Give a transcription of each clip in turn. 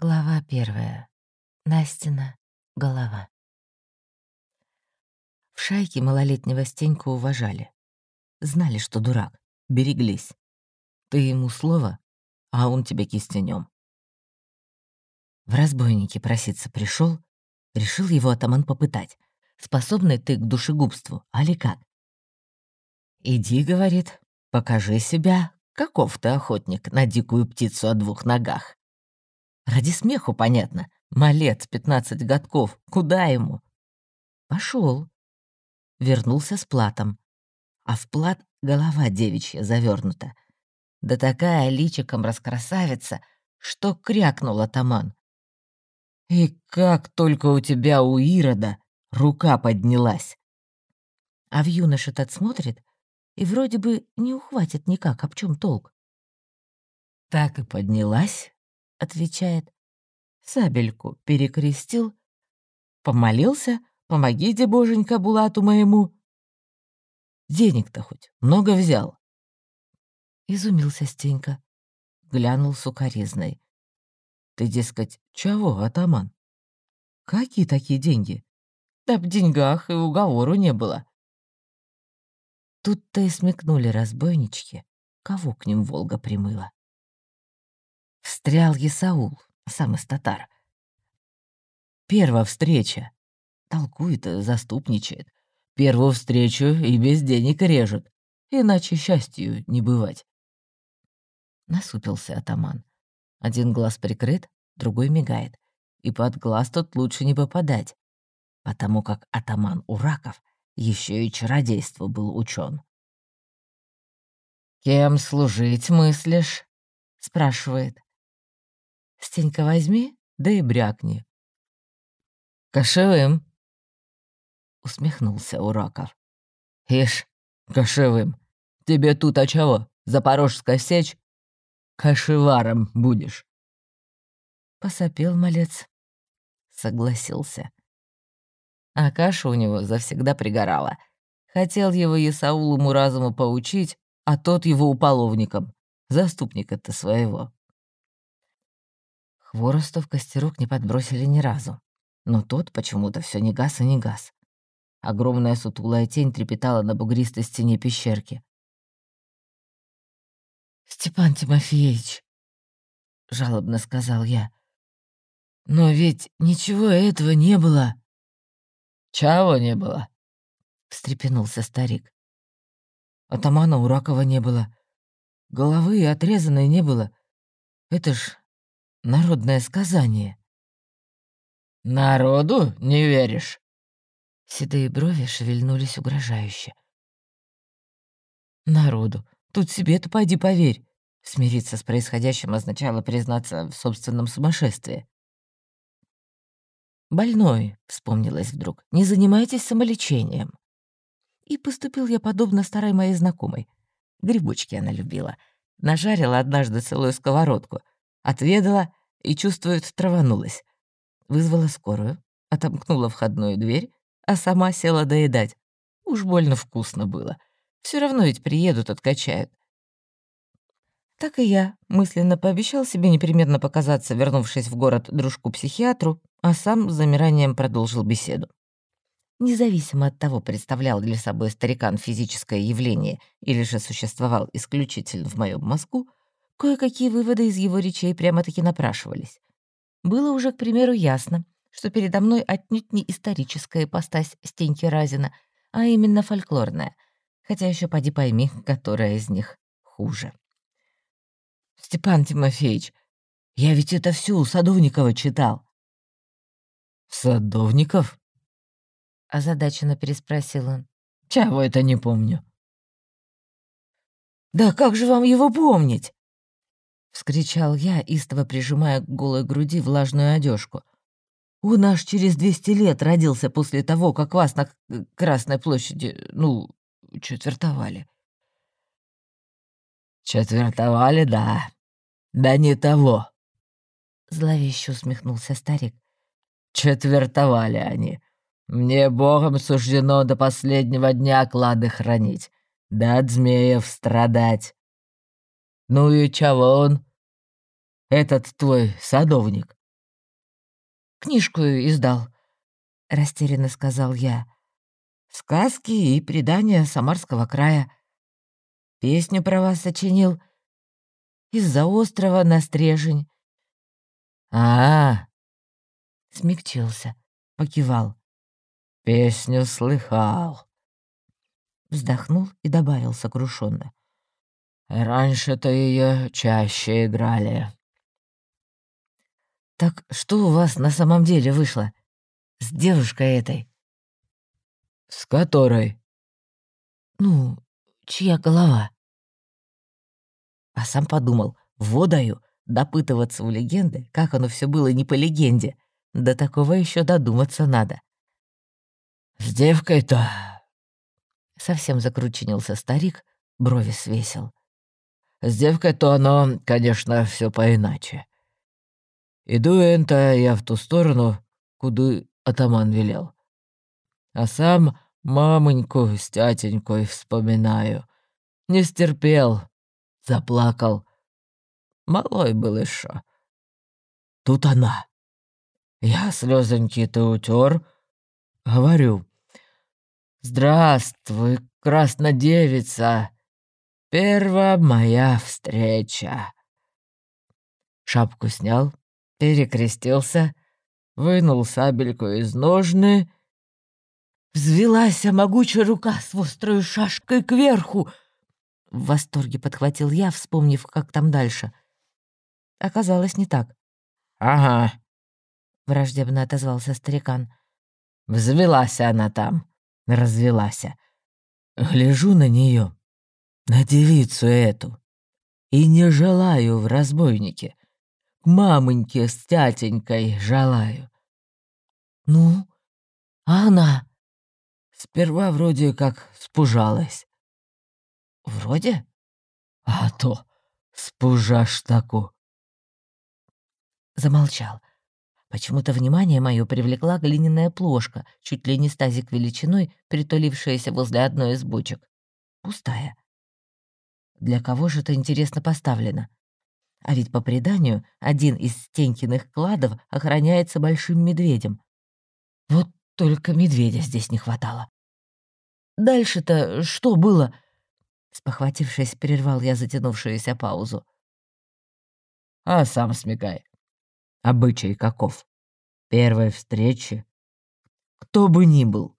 Глава первая. Настина голова. В шайке малолетнего Стеньку уважали. Знали, что дурак, береглись. Ты ему слово, а он тебе кистенем. В разбойники проситься пришел, решил его атаман попытать. Способный ты к душегубству, али как? «Иди, — говорит, — покажи себя, каков ты охотник на дикую птицу о двух ногах». Ради смеху, понятно. Малец, пятнадцать годков. Куда ему? Пошел. Вернулся с платом. А в плат голова девичья завернута. Да такая личиком раскрасавица, что крякнул атаман. И как только у тебя у Ирода рука поднялась. А в юноше тот смотрит и вроде бы не ухватит никак, об чем толк. Так и поднялась, — отвечает. Сабельку перекрестил, помолился, помогите, боженька, Булату моему. Денег-то хоть много взял. Изумился Стенька, глянул сукоризной. Ты, дескать, чего, атаман? Какие такие деньги? Да в деньгах и уговору не было. Тут-то и смекнули разбойнички, кого к ним Волга примыла. Встрял Есаул, сам из татар. Первая встреча. Толкует, заступничает. Первую встречу и без денег режет. Иначе счастью не бывать. Насупился атаман. Один глаз прикрыт, другой мигает. И под глаз тут лучше не попадать, потому как атаман Ураков еще и чародейство был учен. «Кем служить мыслишь?» — спрашивает. Стенька возьми, да и брякни. Кошевым. Усмехнулся Ураков. Ишь, кошевым. Тебе тут а чего? Запорожская сечь? Кошеваром будешь. Посопел малец. Согласился. А каша у него завсегда пригорала. Хотел его Исаул ему разуму поучить, а тот его уполовником. Заступника-то своего. Хвороста в костерок не подбросили ни разу. Но тот почему-то все не газ и не газ. Огромная сутулая тень трепетала на бугристой стене пещерки. «Степан Тимофеевич», — жалобно сказал я, — «но ведь ничего этого не было». «Чего не было?» — встрепенулся старик. «Атамана Уракова не было. Головы отрезанной не было. Это ж народное сказание». «Народу не веришь?» Седые брови шевельнулись угрожающе. «Народу. Тут себе-то пойди поверь». Смириться с происходящим означало признаться в собственном сумасшествии. «Больной», — вспомнилось вдруг, — «не занимайтесь самолечением». И поступил я подобно старой моей знакомой. Грибочки она любила. Нажарила однажды целую сковородку — Отведала и, чувствует, траванулась. Вызвала скорую, отомкнула входную дверь, а сама села доедать. Уж больно вкусно было. Все равно ведь приедут, откачают. Так и я мысленно пообещал себе непременно показаться, вернувшись в город дружку-психиатру, а сам с замиранием продолжил беседу. Независимо от того, представлял ли собой старикан физическое явление или же существовал исключительно в моем мозгу, Кое-какие выводы из его речей прямо-таки напрашивались. Было уже, к примеру, ясно, что передо мной отнюдь не историческая ипостась Стеньки Разина, а именно фольклорная, хотя еще поди пойми, которая из них хуже. «Степан Тимофеевич, я ведь это все у Садовникова читал». «Садовников?» — озадаченно переспросил он. «Чего это не помню?» «Да как же вам его помнить?» — вскричал я, истово прижимая к голой груди влажную одежку. «Он аж через двести лет родился после того, как вас на Красной площади, ну, четвертовали». «Четвертовали, да. Да не того», — зловеще усмехнулся старик. «Четвертовали они. Мне Богом суждено до последнего дня клады хранить, да от змеев страдать. Ну и чего он? Этот твой садовник. книжку издал», — растерянно сказал я. «Сказки и предания Самарского края. Песню про вас сочинил. Из-за острова на стрежень». «А-а-а!» Смягчился, покивал. «Песню слыхал». Вздохнул и добавил сокрушенно. «Раньше-то ее чаще играли». «Так что у вас на самом деле вышло? С девушкой этой?» «С которой?» «Ну, чья голова?» А сам подумал, водаю, допытываться у легенды, как оно все было не по легенде. До такого еще додуматься надо. «С девкой-то...» Совсем закрученился старик, брови свесил. «С девкой-то оно, конечно, все поиначе. Иду энто я в ту сторону, куда атаман велел. А сам мамоньку с тятенькой вспоминаю. Не стерпел, заплакал. Малой был еще. Тут она. Я слезоньки-то утер, говорю. «Здравствуй, краснодевица! Первая моя встреча!» Шапку снял, перекрестился, вынул сабельку из ножны. Взвелась могучая рука с острой шашкой кверху. В восторге подхватил я, вспомнив, как там дальше. Оказалось, не так. «Ага», — враждебно отозвался старикан. «Взвелась она там, развелась. Гляжу на нее, на девицу эту, и не желаю в разбойнике мамоньке с тятенькой желаю». «Ну, а она?» Сперва вроде как спужалась. «Вроде?» «А то спужашь таку». Замолчал. Почему-то внимание мое привлекла глиняная плошка, чуть ли не стазик величиной, притулившаяся возле одной из бочек. Пустая. Для кого же это интересно поставлено? А ведь по преданию один из Стенькиных кладов охраняется большим медведем. Вот только медведя здесь не хватало. «Дальше-то что было?» Спохватившись, прервал я затянувшуюся паузу. «А сам смекай. Обычай каков. Первой встречи. Кто бы ни был.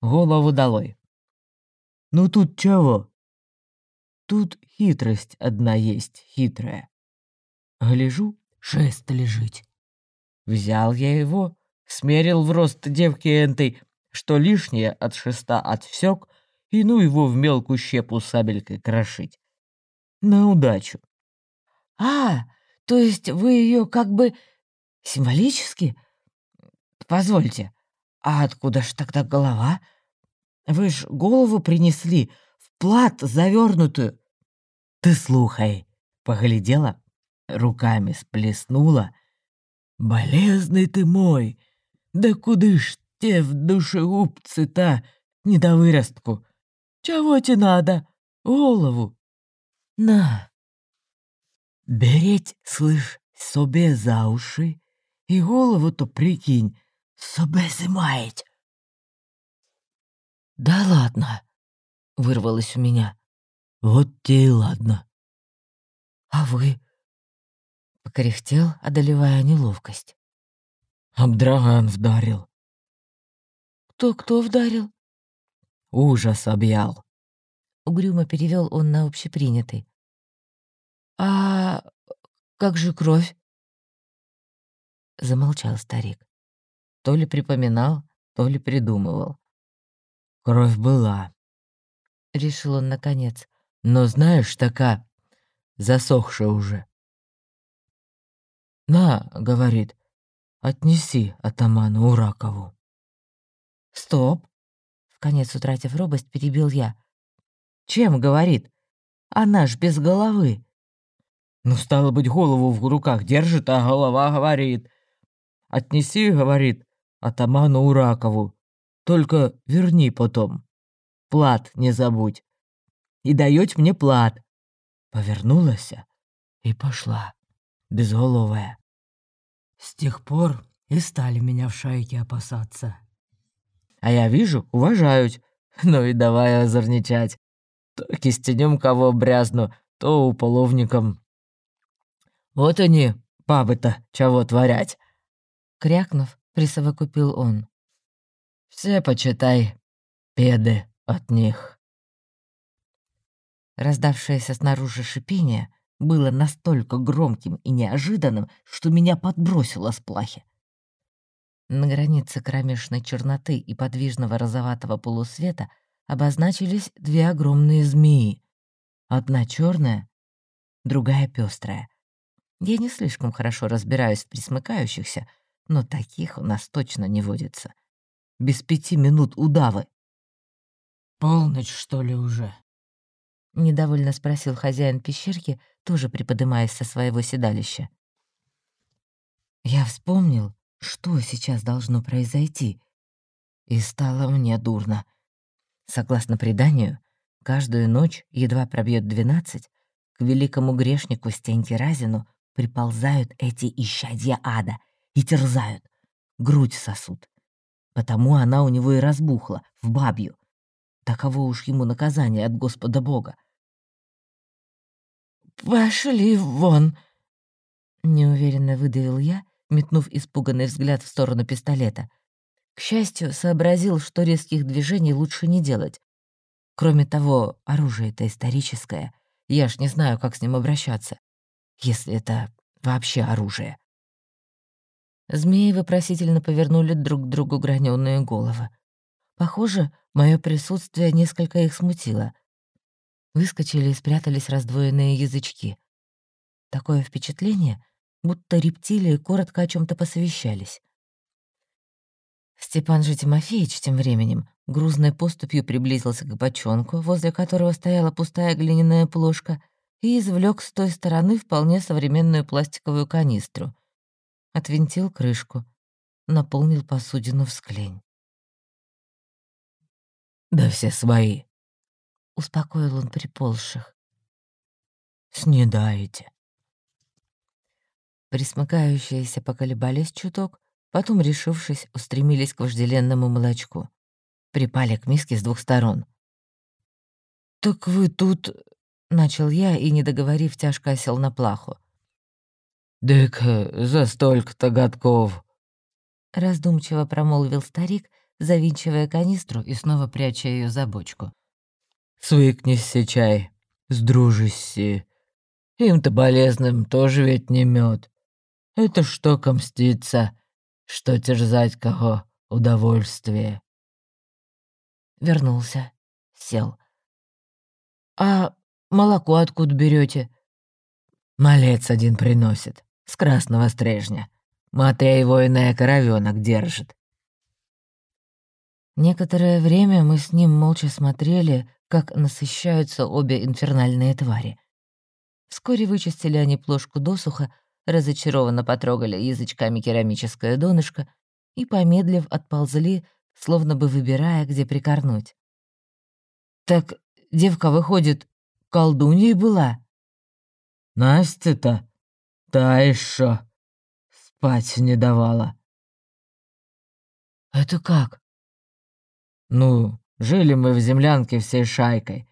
Голову долой. Ну тут чего? Тут хитрость одна есть, хитрая. Гляжу, шест лежит. Взял я его, смерил в рост девки энтой, что лишнее от шеста отсек, и ну его в мелкую щепу сабелькой крошить. На удачу. «А, то есть вы ее как бы символически? Позвольте, а откуда ж тогда голова? Вы ж голову принесли, плат завернутую. Ты слухай, поглядела, руками сплеснула. Болезный ты мой, да куды ж те в душегубцы-то, не до выростку. Чего тебе надо? Голову. На. Береть, слышь, собе за уши, и голову-то, прикинь, собе зимаять. Да ладно вырвалось у меня. «Вот те и ладно». «А вы?» — покряхтел, одолевая неловкость. «Абдраган вдарил». «Кто-кто вдарил?» «Ужас объял». Угрюмо перевел он на общепринятый. «А как же кровь?» Замолчал старик. То ли припоминал, то ли придумывал. Кровь была, — решил он наконец. «Но знаешь, такая засохшая уже». «На», — говорит, — «отнеси атаману Уракову». «Стоп!» — в конец утратив робость, перебил я. «Чем, — говорит? Она ж без головы». «Ну, стало быть, голову в руках держит, а голова говорит. Отнеси, — говорит, — атаману Уракову. Только верни потом» плат не забудь. И даёть мне плат. Повернулась и пошла, безголовая. С тех пор и стали меня в шайке опасаться. А я вижу, уважают. Ну и давай озорничать. То кистенем кого брязну, то уполовником. Вот они, бабы-то, чего творять. Крякнув, присовокупил он. Все, почитай, беды от них. Раздавшееся снаружи шипение было настолько громким и неожиданным, что меня подбросило с плахи. На границе кромешной черноты и подвижного розоватого полусвета обозначились две огромные змеи. Одна черная, другая пестрая. Я не слишком хорошо разбираюсь в присмыкающихся, но таких у нас точно не водится. Без пяти минут удавы. «Полночь, что ли, уже?» — недовольно спросил хозяин пещерки, тоже приподымаясь со своего седалища. Я вспомнил, что сейчас должно произойти, и стало мне дурно. Согласно преданию, каждую ночь, едва пробьет двенадцать, к великому грешнику Стеньке Разину приползают эти исчадья ада и терзают, грудь сосут. Потому она у него и разбухла, в бабью. Таково уж ему наказание от Господа Бога. «Пошли вон!» Неуверенно выдавил я, метнув испуганный взгляд в сторону пистолета. К счастью, сообразил, что резких движений лучше не делать. Кроме того, оружие-то историческое. Я ж не знаю, как с ним обращаться. Если это вообще оружие. Змеи вопросительно повернули друг к другу граненые головы. Похоже, мое присутствие несколько их смутило. Выскочили и спрятались раздвоенные язычки. Такое впечатление, будто рептилии коротко о чем то посовещались. Степан же Тимофеевич тем временем грузной поступью приблизился к бочонку, возле которого стояла пустая глиняная плошка, и извлек с той стороны вполне современную пластиковую канистру. Отвинтил крышку, наполнил посудину в склень. «Да все свои», — успокоил он приползших. «Снедаете». Присмыкающиеся поколебались чуток, потом, решившись, устремились к вожделенному молочку. Припали к миске с двух сторон. «Так вы тут...» — начал я и, не договорив, тяжко осел на плаху. «Дык, за столько-то годков!» Раздумчиво промолвил старик, завинчивая канистру и снова пряча ее за бочку. «Свыкнись, чай, сдружись. Им-то болезным тоже ведь не мед. Это что комститься, что терзать кого удовольствие. Вернулся, сел. «А молоко откуда берете? «Малец один приносит, с красного стрежня. Матвей воиная коровёнок держит». Некоторое время мы с ним молча смотрели, как насыщаются обе инфернальные твари. Вскоре вычистили они плошку досуха, разочарованно потрогали язычками керамическое донышко и, помедлив, отползли, словно бы выбирая, где прикорнуть. «Так девка, выходит, колдуньей была?» «Настя-то, та еще спать не давала». «Это как?» «Ну, жили мы в землянке всей шайкой.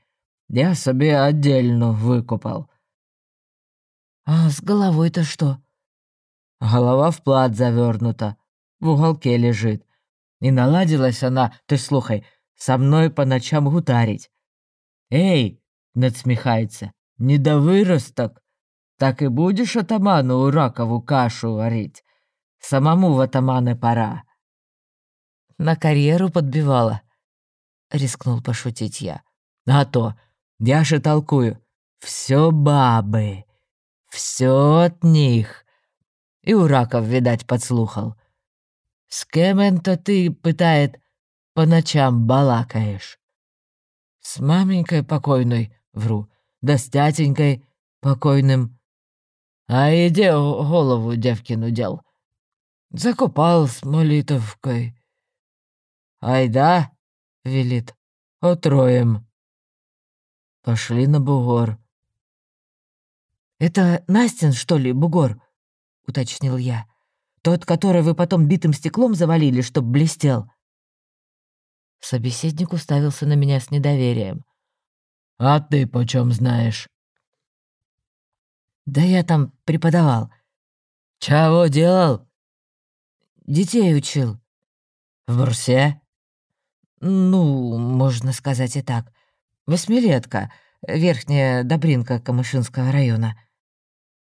Я себе отдельно выкупал. «А с головой-то что?» Голова в плат завернута, в уголке лежит. И наладилась она, ты слухай, со мной по ночам гутарить. «Эй!» — надсмехается. «Не до выросток! Так и будешь атаману ракову кашу варить. Самому в атаманы пора». «На карьеру подбивала», — рискнул пошутить я. «А то, я же толкую, все бабы, все от них. И у раков, видать, подслухал. С кем это ты, пытает, по ночам балакаешь? С маменькой покойной, вру, да с тятенькой покойным. А иди голову девкину дел. Закупал с молитовкой. Айда, велит, отроем. Пошли на бугор. «Это Настин, что ли, бугор?» — уточнил я. Тот, который вы потом битым стеклом завалили, чтоб блестел?» Собеседник уставился на меня с недоверием. «А ты почем знаешь?» «Да я там преподавал». «Чего делал?» «Детей учил». «В Бурсе?» «Ну, можно сказать и так. Восьмилетка, верхняя Добринка Камышинского района».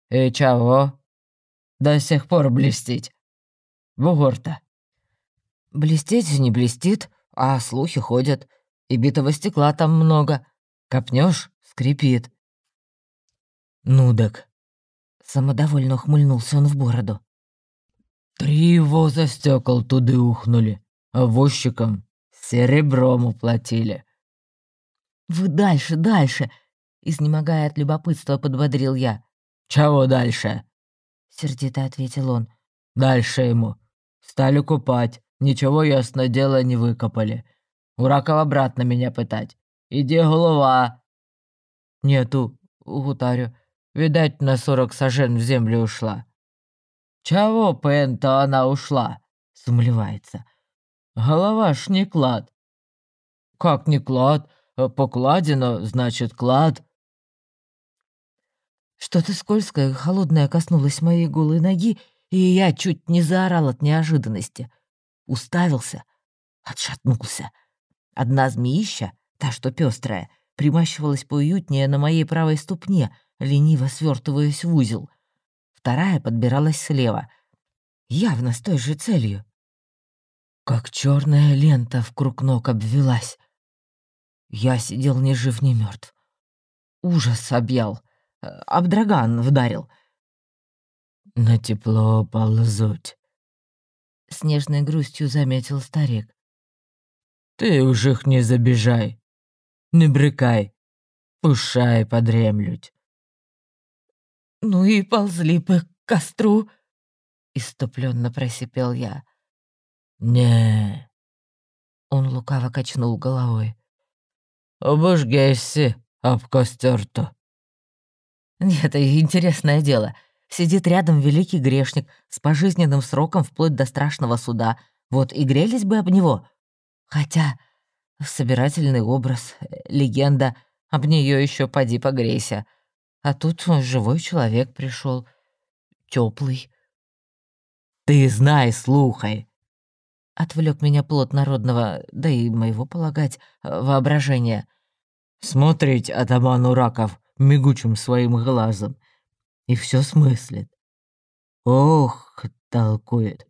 «И чего? До сих пор блестить? Бугор-то?» «Блестеть не блестит, а слухи ходят. И битого стекла там много. Копнешь — скрипит». «Ну так». Самодовольно ухмыльнулся он в бороду. «Три воза стекол туды ухнули, а возчикам серебром уплатили». «Вы дальше, дальше!» Изнемогая от любопытства, подбодрил я. «Чего дальше?» Сердито ответил он. «Дальше ему. Стали купать. Ничего, ясно дело, не выкопали. У Ракова обратно меня пытать. Иди, голова!» «Нету, гутарю. Видать, на сорок сажен в землю ушла». «Чего, Пента, она ушла?» — сумлевается. «Голова ж не клад». «Как не клад? Покладено, значит, клад». Что-то скользкое, холодное коснулось моей голой ноги, и я чуть не заорал от неожиданности. Уставился, отшатнулся. Одна змеища, та, что пестрая, примащивалась поуютнее на моей правой ступне, лениво свертываясь в узел. Вторая подбиралась слева, явно с той же целью. Как черная лента в круг ног обвелась. Я сидел ни жив, ни мертв. Ужас объял. Абдраган вдарил. «На тепло ползуть», — с нежной грустью заметил старик. «Ты уж их не забежай, не брыкай, пушай подремлють». «Ну и ползли бы к костру», — иступленно просипел я. «Не». Он лукаво качнул головой. «Обожгайся об костер-то». Нет, интересное дело. Сидит рядом великий грешник с пожизненным сроком вплоть до страшного суда. Вот и грелись бы об него. Хотя собирательный образ, легенда, об нее еще поди погрейся. А тут живой человек пришел, теплый. Ты знай, слухай. Отвлек меня плод народного, да и моего, полагать, воображения. Смотреть атаман Ураков мигучим своим глазом и все смыслит. Ох, толкует,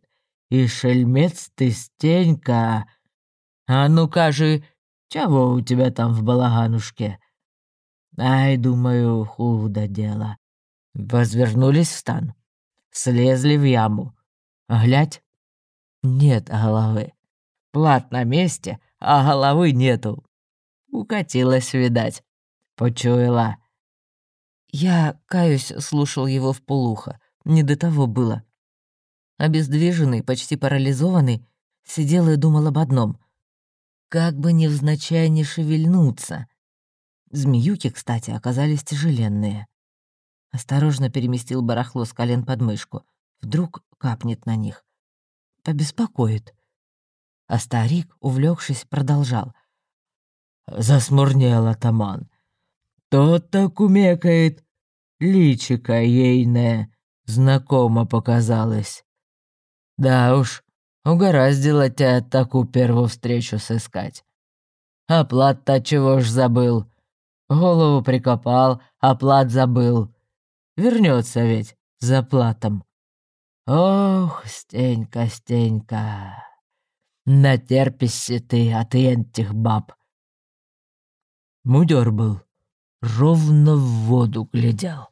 и шельмец ты, Стенька. А ну кажи, чего у тебя там в балаганушке? Ай, думаю, худо дело. Возвернулись в стан, слезли в яму. Глядь, нет головы. Плат на месте, а головы нету. Укатилась, видать. Почуяла. Я, каюсь, слушал его в полухо. Не до того было. Обездвиженный, почти парализованный, сидел и думал об одном. Как бы невзначай не шевельнуться. Змеюки, кстати, оказались тяжеленные. Осторожно переместил барахло с колен под мышку. Вдруг капнет на них. Побеспокоит. А старик, увлекшись, продолжал. «Засмурнел атаман. То-то кумекает, личико ейное знакомо показалось. Да уж, угораздило тебя такую первую встречу сыскать. А плат-то чего ж забыл? Голову прикопал, а плат забыл. Вернется ведь за платом. Ох, Стенька, Стенька, натерпишься ты от этих баб. Мудер был ровно в воду глядел.